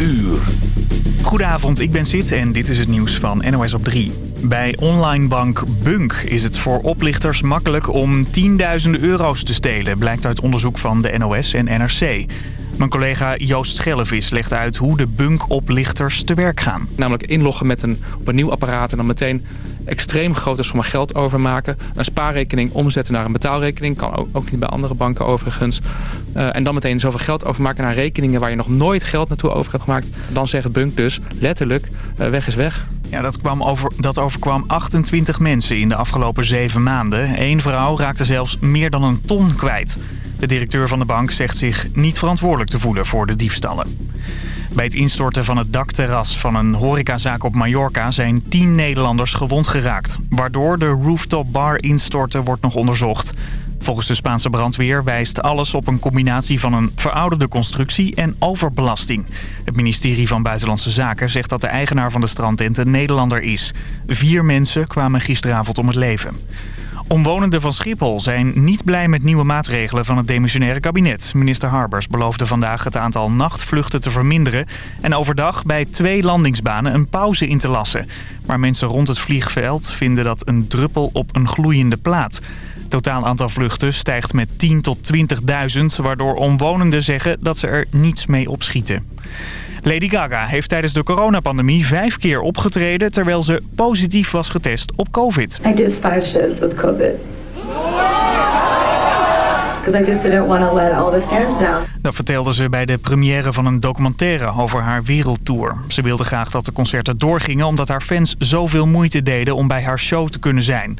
uur. Goedenavond, ik ben Sid en dit is het nieuws van NOS op 3. Bij onlinebank Bunk is het voor oplichters makkelijk om tienduizenden euro's te stelen... blijkt uit onderzoek van de NOS en NRC. Mijn collega Joost Schellevis legt uit hoe de Bunk-oplichters te werk gaan. Namelijk inloggen met een, op een nieuw apparaat en dan meteen extreem grote sommen geld overmaken. Een spaarrekening omzetten naar een betaalrekening. Kan ook, niet bij andere banken overigens. Uh, en dan meteen zoveel geld overmaken naar rekeningen waar je nog nooit geld naartoe over hebt gemaakt. Dan zegt Bunk dus letterlijk, uh, weg is weg. Ja, dat, kwam over, dat overkwam 28 mensen in de afgelopen zeven maanden. Eén vrouw raakte zelfs meer dan een ton kwijt. De directeur van de bank zegt zich niet verantwoordelijk te voelen voor de diefstallen. Bij het instorten van het dakterras van een horecazaak op Mallorca zijn 10 Nederlanders gewond geraakt. Waardoor de rooftop bar instortte wordt nog onderzocht. Volgens de Spaanse brandweer wijst alles op een combinatie van een verouderde constructie en overbelasting. Het ministerie van Buitenlandse Zaken zegt dat de eigenaar van de strandtent een Nederlander is. Vier mensen kwamen gisteravond om het leven. Omwonenden van Schiphol zijn niet blij met nieuwe maatregelen van het demissionaire kabinet. Minister Harbers beloofde vandaag het aantal nachtvluchten te verminderen... en overdag bij twee landingsbanen een pauze in te lassen. Maar mensen rond het vliegveld vinden dat een druppel op een gloeiende plaat. Het totaal aantal vluchten stijgt met 10 tot 20.000... waardoor omwonenden zeggen dat ze er niets mee opschieten. Lady Gaga heeft tijdens de coronapandemie vijf keer opgetreden... terwijl ze positief was getest op COVID. I did five shows with COVID. Because I just didn't want to let all the fans down. Dat vertelde ze bij de première van een documentaire over haar wereldtour. Ze wilde graag dat de concerten doorgingen... omdat haar fans zoveel moeite deden om bij haar show te kunnen zijn.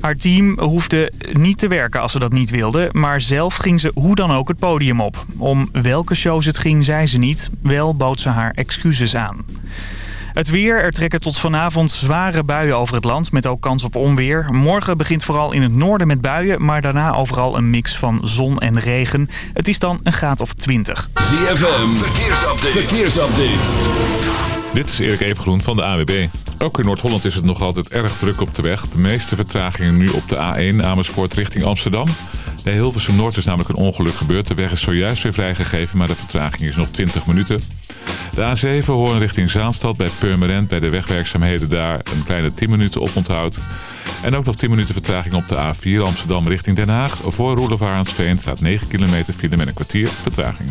Haar team hoefde niet te werken als ze dat niet wilde, maar zelf ging ze hoe dan ook het podium op. Om welke shows het ging, zei ze niet. Wel bood ze haar excuses aan. Het weer. Er trekken tot vanavond zware buien over het land, met ook kans op onweer. Morgen begint vooral in het noorden met buien, maar daarna overal een mix van zon en regen. Het is dan een graad of 20. ZFM, verkeersupdate. verkeersupdate. Dit is Erik Evengroen van de AWB. Ook in Noord-Holland is het nog altijd erg druk op de weg. De meeste vertragingen nu op de A1 Amersfoort richting Amsterdam. Bij Hilversum Noord is namelijk een ongeluk gebeurd. De weg is zojuist weer vrijgegeven, maar de vertraging is nog 20 minuten. De A7 Hoorn richting Zaanstad bij Purmerend bij de wegwerkzaamheden daar een kleine 10 minuten op onthoud. En ook nog 10 minuten vertraging op de A4 Amsterdam richting Den Haag. Voor Roelof staat 9 kilometer file met een kwartier vertraging.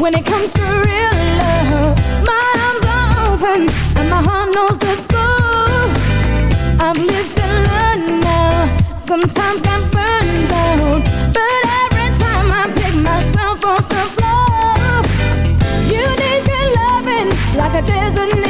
When it comes to real love, my arms are open and my heart knows the score. I've lived to learn now. Sometimes got burned down, but every time I pick myself off the floor, you need me loving like a desert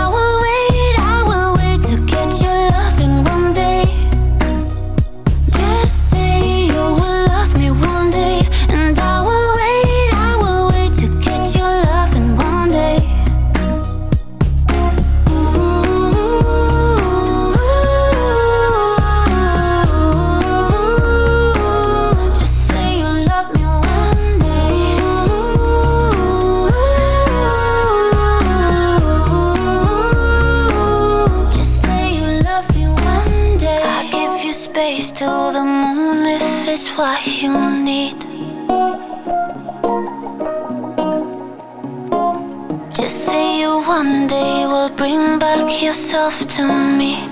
yourself to me.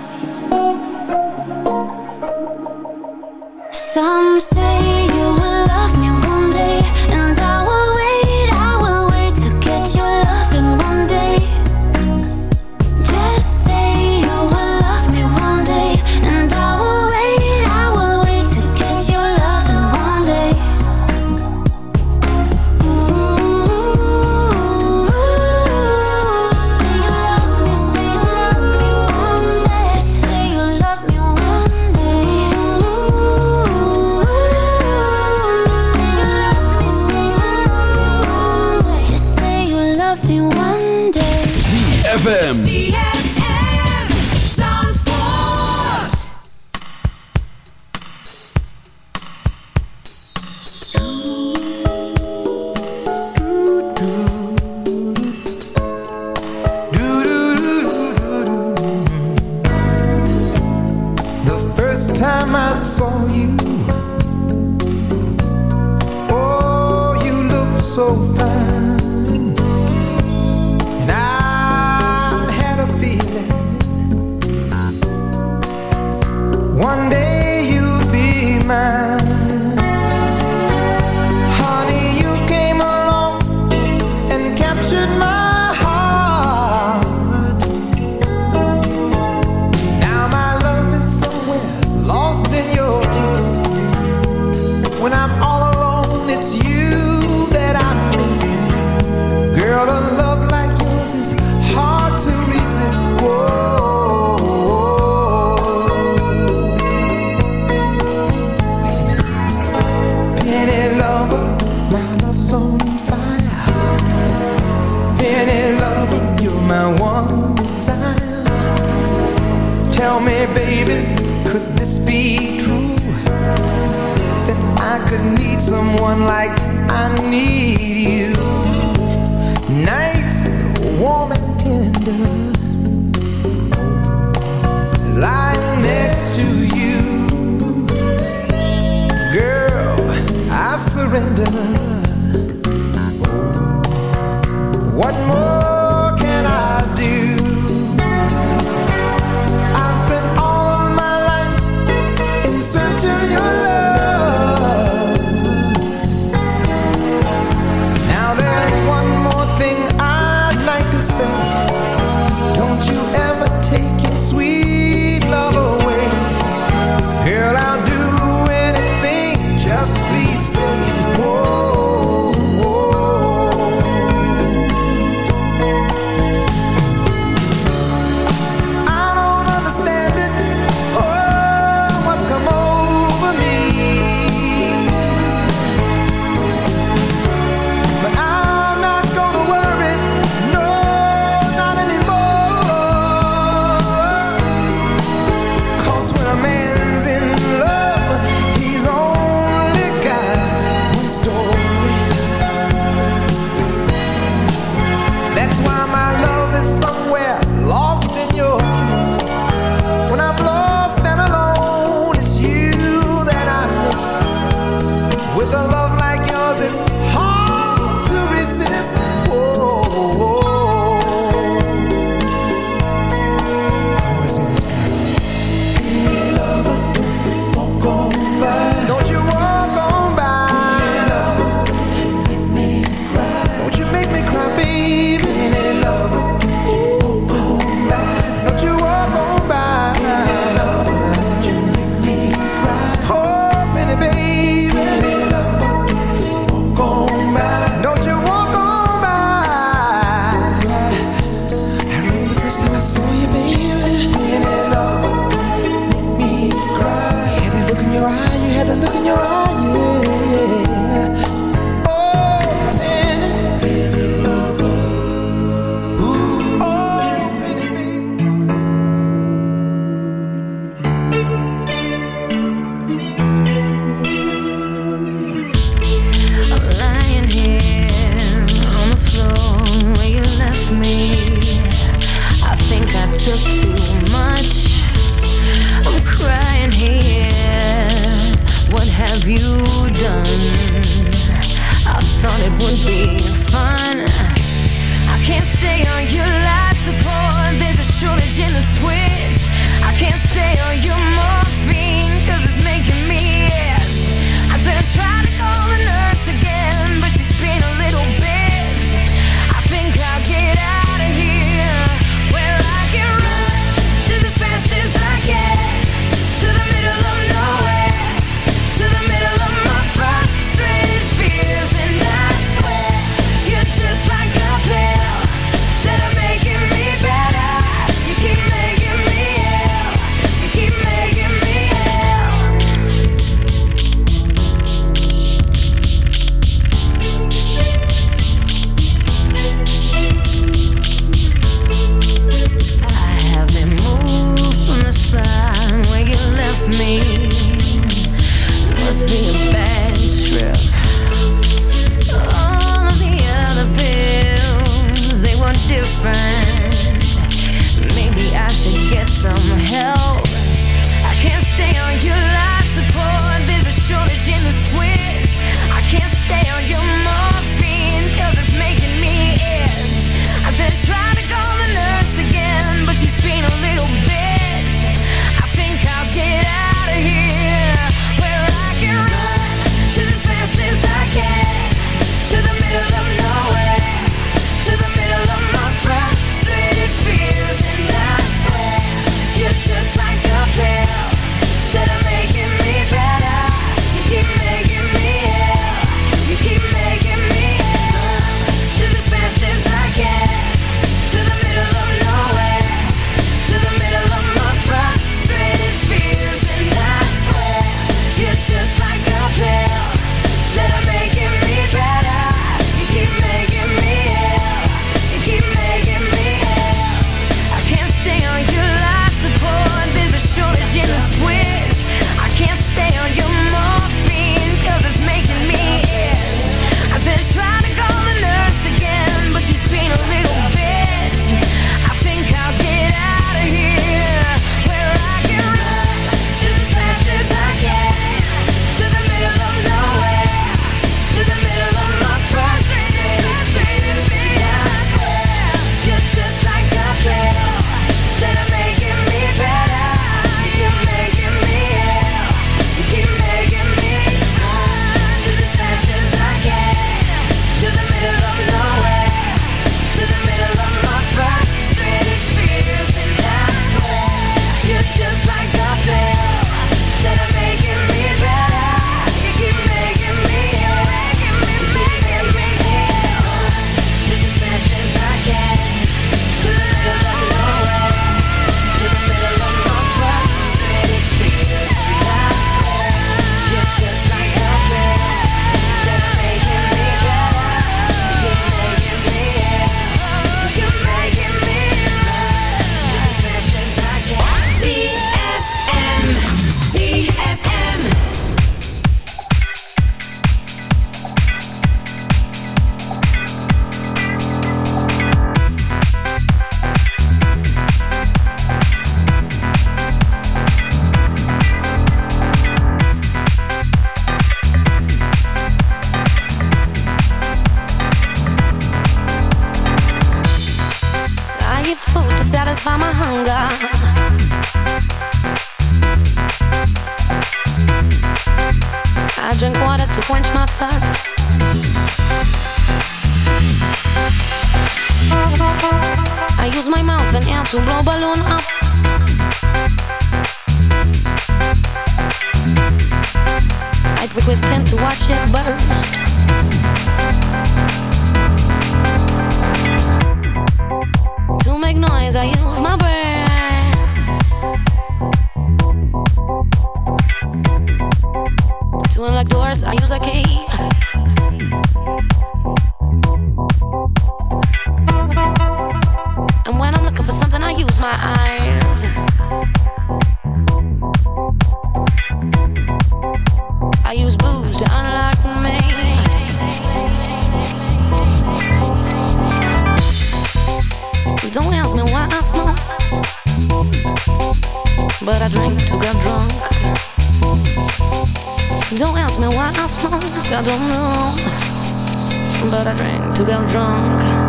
But I drink to get drunk.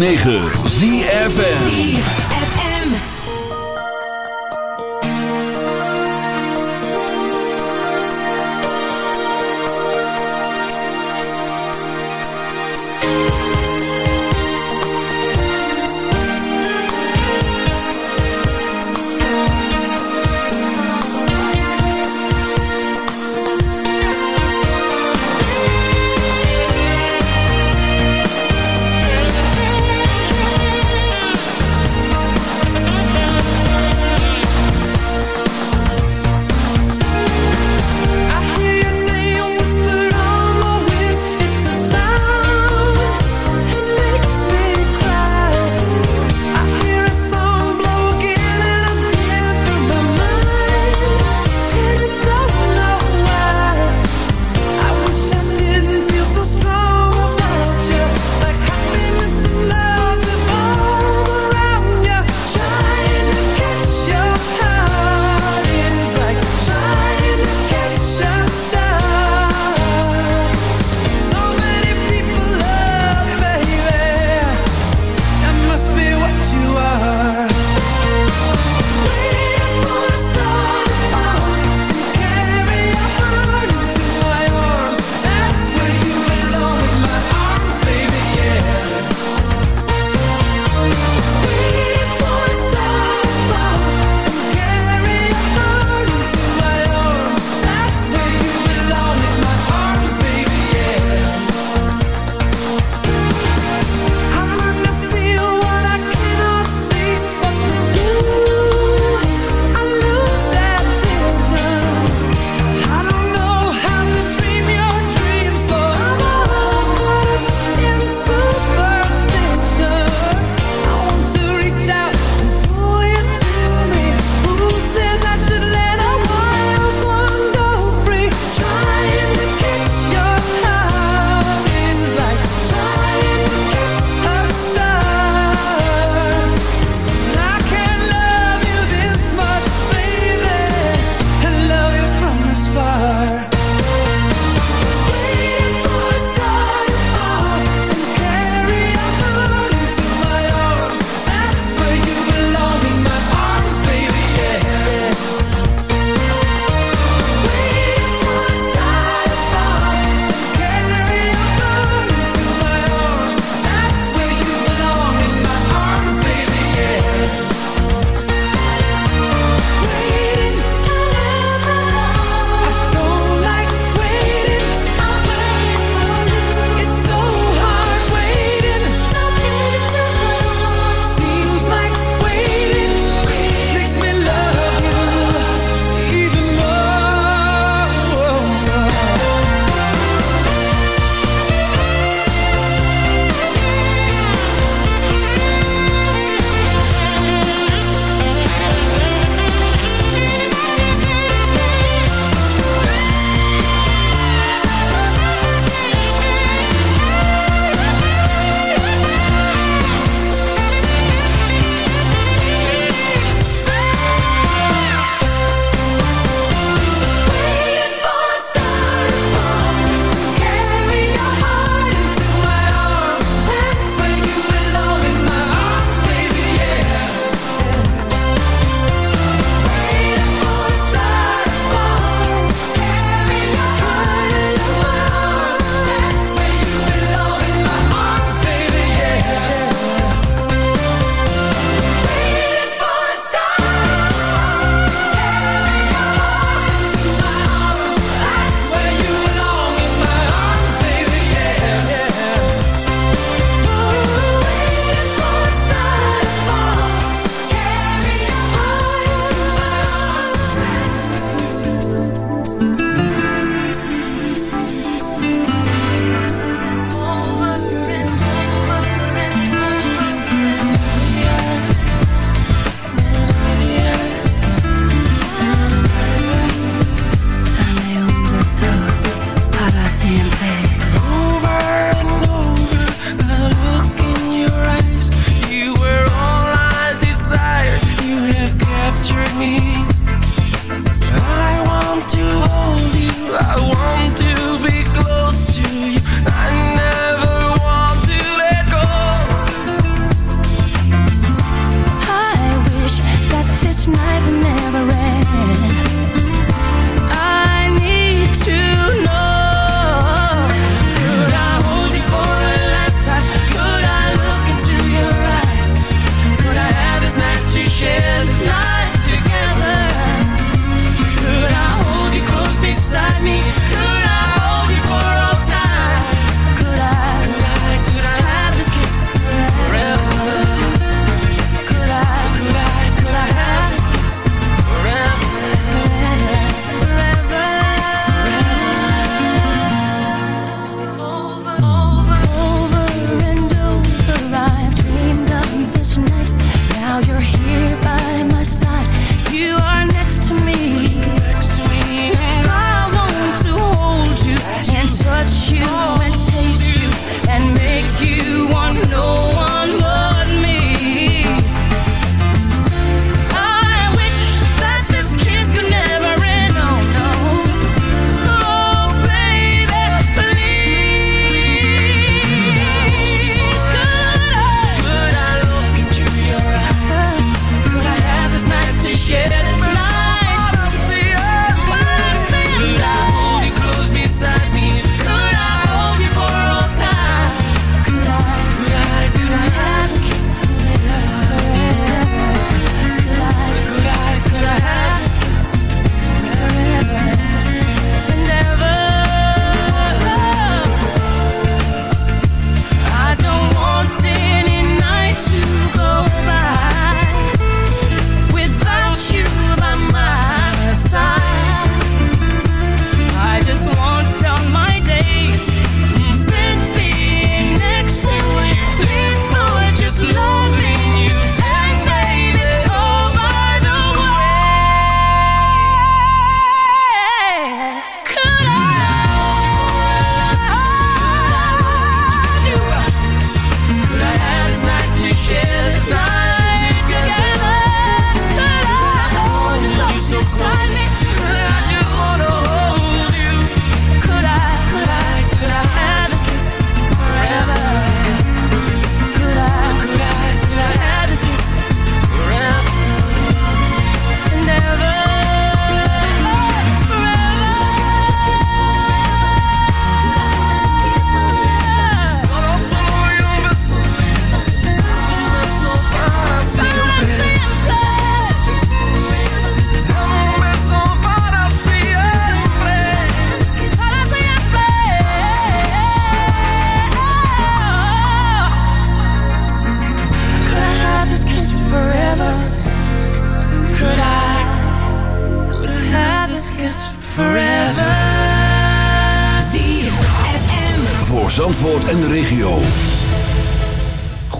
ZFM. voor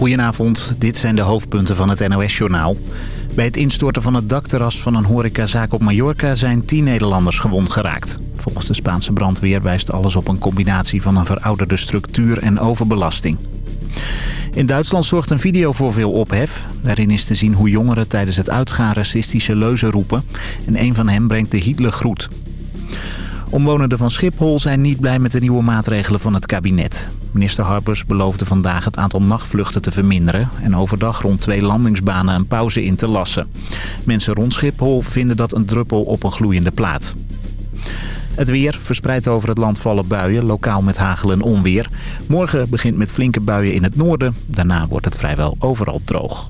Goedenavond, dit zijn de hoofdpunten van het NOS-journaal. Bij het instorten van het dakterras van een horecazaak op Mallorca zijn 10 Nederlanders gewond geraakt. Volgens de Spaanse brandweer wijst alles op een combinatie van een verouderde structuur en overbelasting. In Duitsland zorgt een video voor veel ophef. Daarin is te zien hoe jongeren tijdens het uitgaan racistische leuzen roepen. En een van hen brengt de Hitlergroet. Omwonenden van Schiphol zijn niet blij met de nieuwe maatregelen van het kabinet. Minister Harbers beloofde vandaag het aantal nachtvluchten te verminderen... en overdag rond twee landingsbanen een pauze in te lassen. Mensen rond Schiphol vinden dat een druppel op een gloeiende plaat. Het weer verspreid over het land vallen buien, lokaal met hagel en onweer. Morgen begint met flinke buien in het noorden. Daarna wordt het vrijwel overal droog.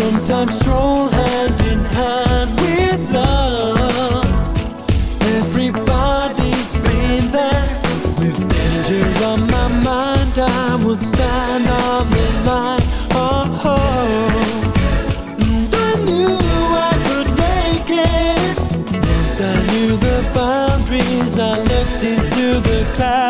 Sometimes stroll hand in hand with love. Everybody's been there with danger on my mind. I would stand on the line. Oh, oh. and I knew I could make it. Once I knew the boundaries, I looked into the clouds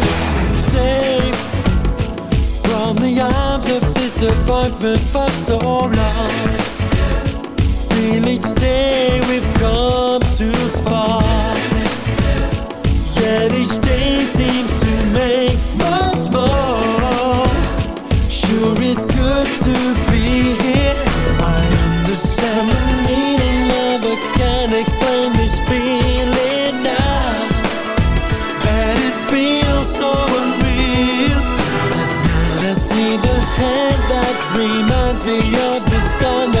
Disappointment for so long. Feel each day we've come too far. Yet each day seems to make much more. Sure, it's good to be here. I understand the meaning it, can't explain this feeling be your disco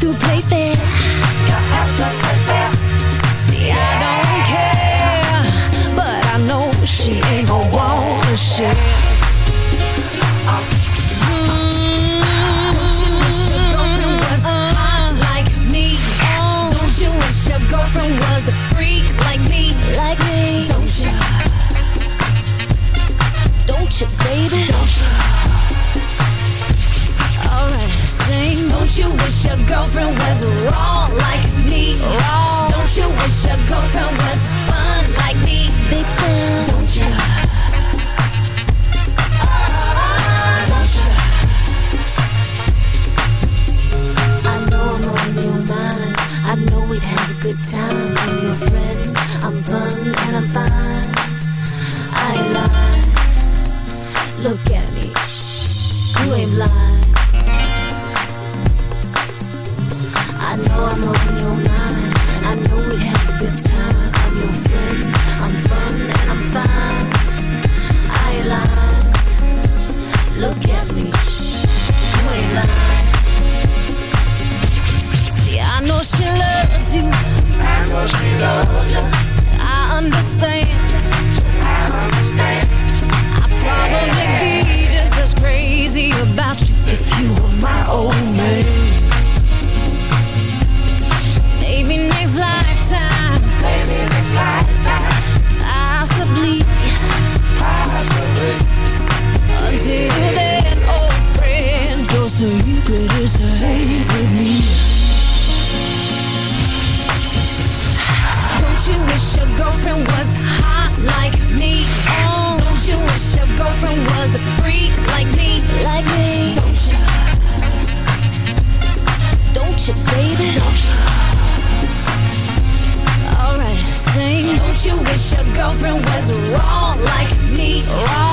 to play fair. You wish your girlfriend was wrong like me? Wrong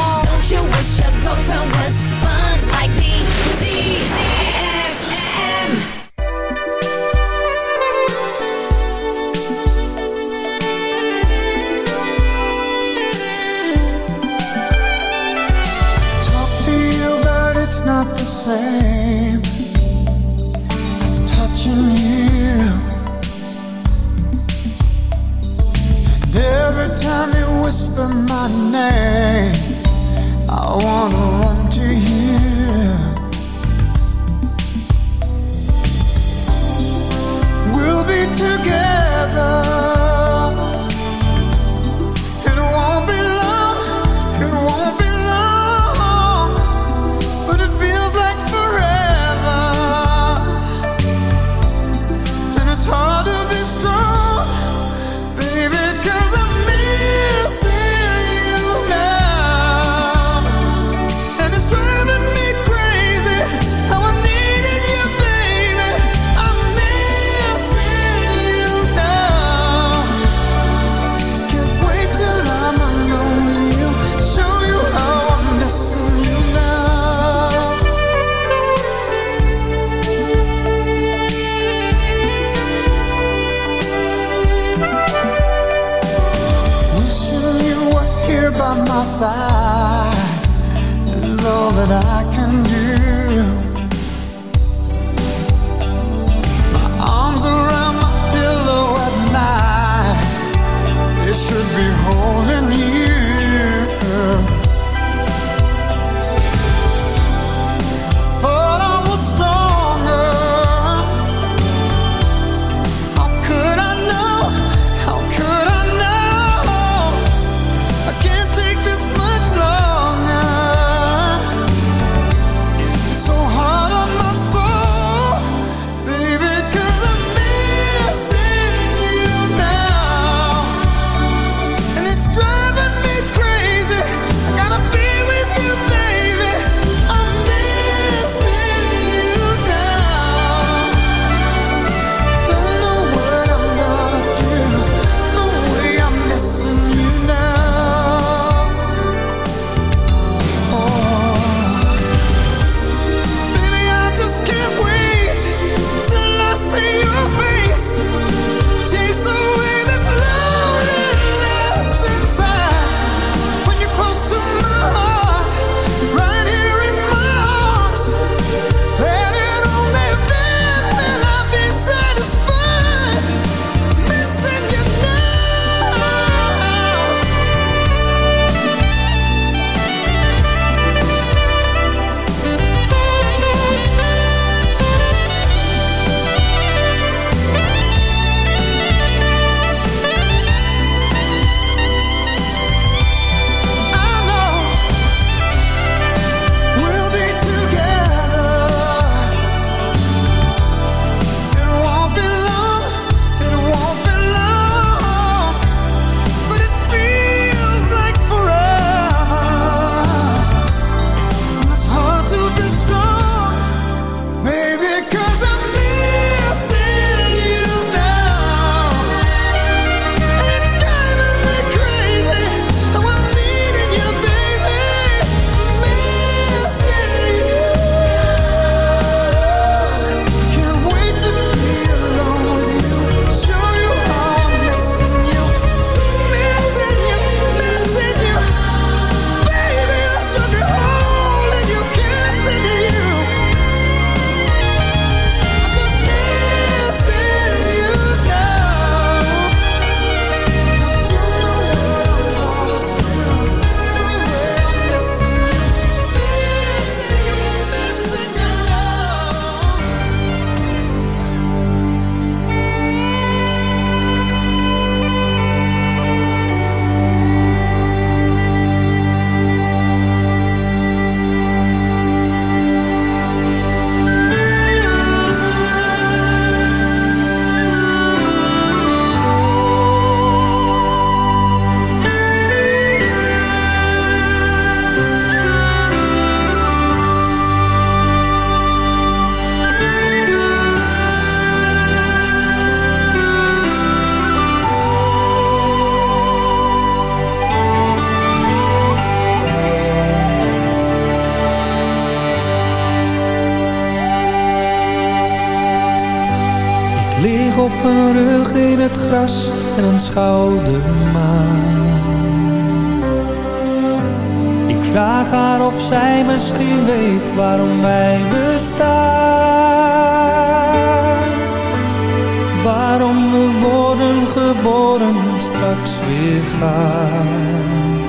waarom we worden geboren en straks weer gaan.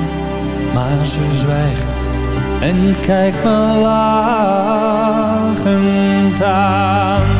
Maar ze zwijgt en kijkt me lachend aan.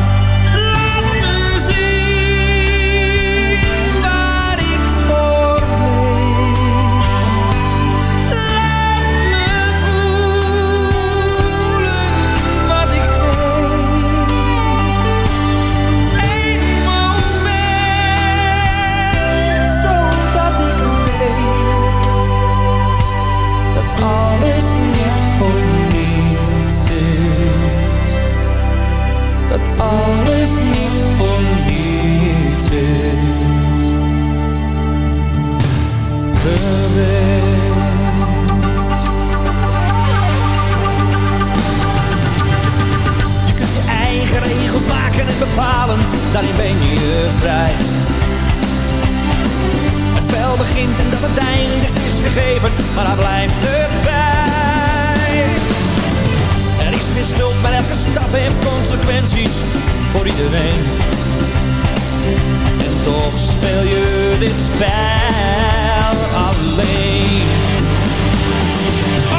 maken en bepalen, daarin ben je vrij. Het spel begint en dat het eindigt is gegeven, maar dat blijft erbij. Er is geen schuld, maar elke stap heeft consequenties voor iedereen. En toch speel je dit spel alleen.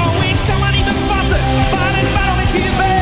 Oh, ik kan maar niet bevatten waar en waarom ik hier ben.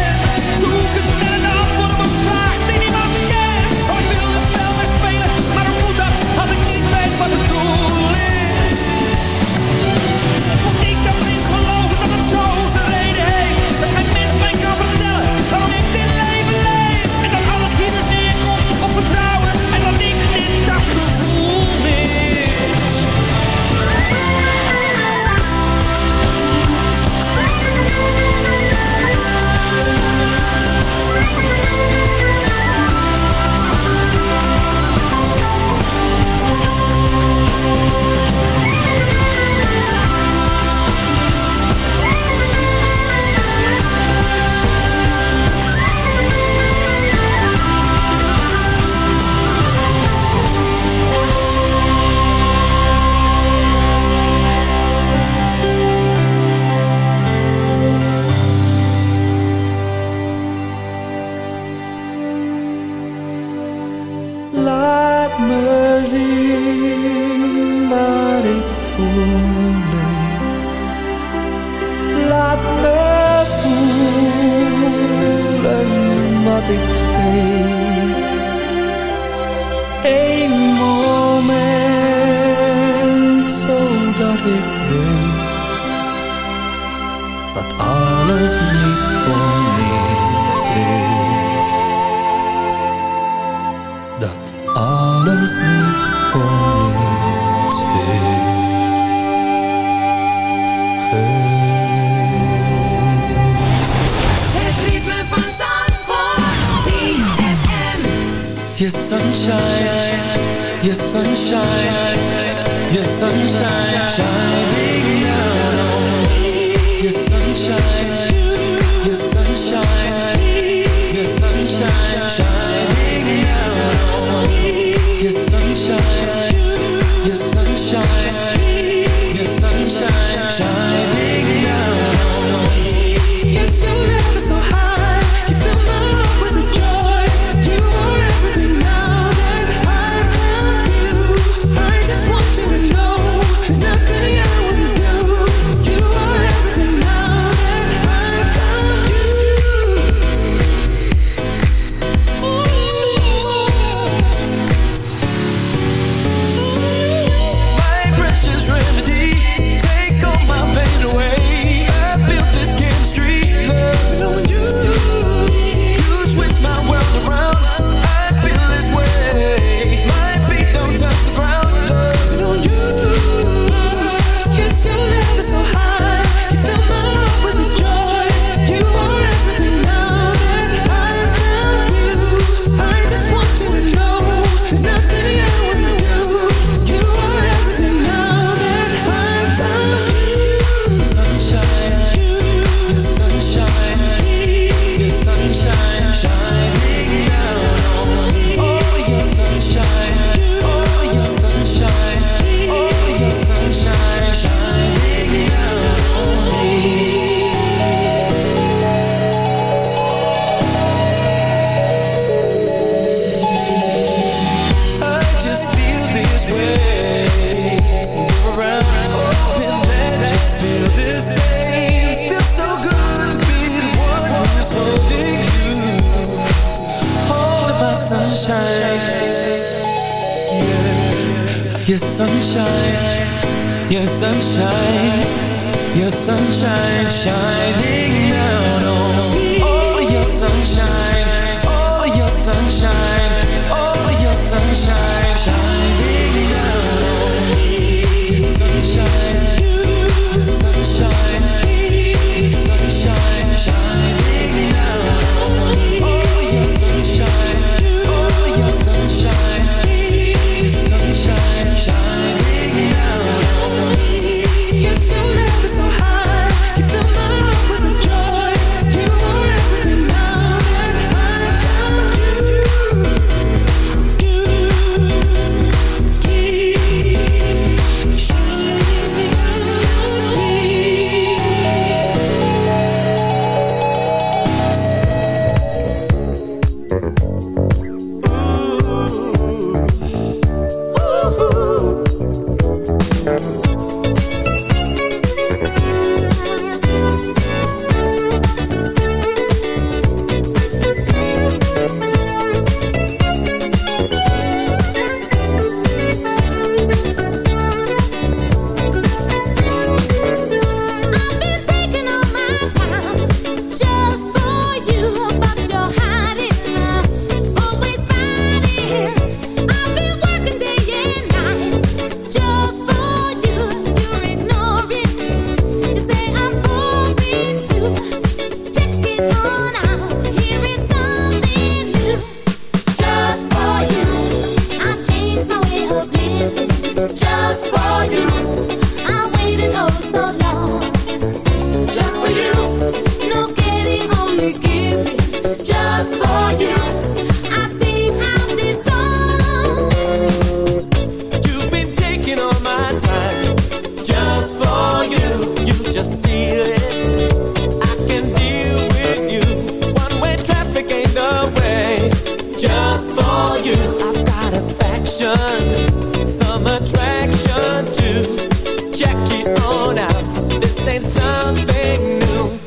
satisfaction, some attraction to check it on out. This ain't something new.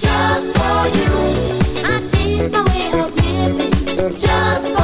Just for you, I changed my way of living. Just for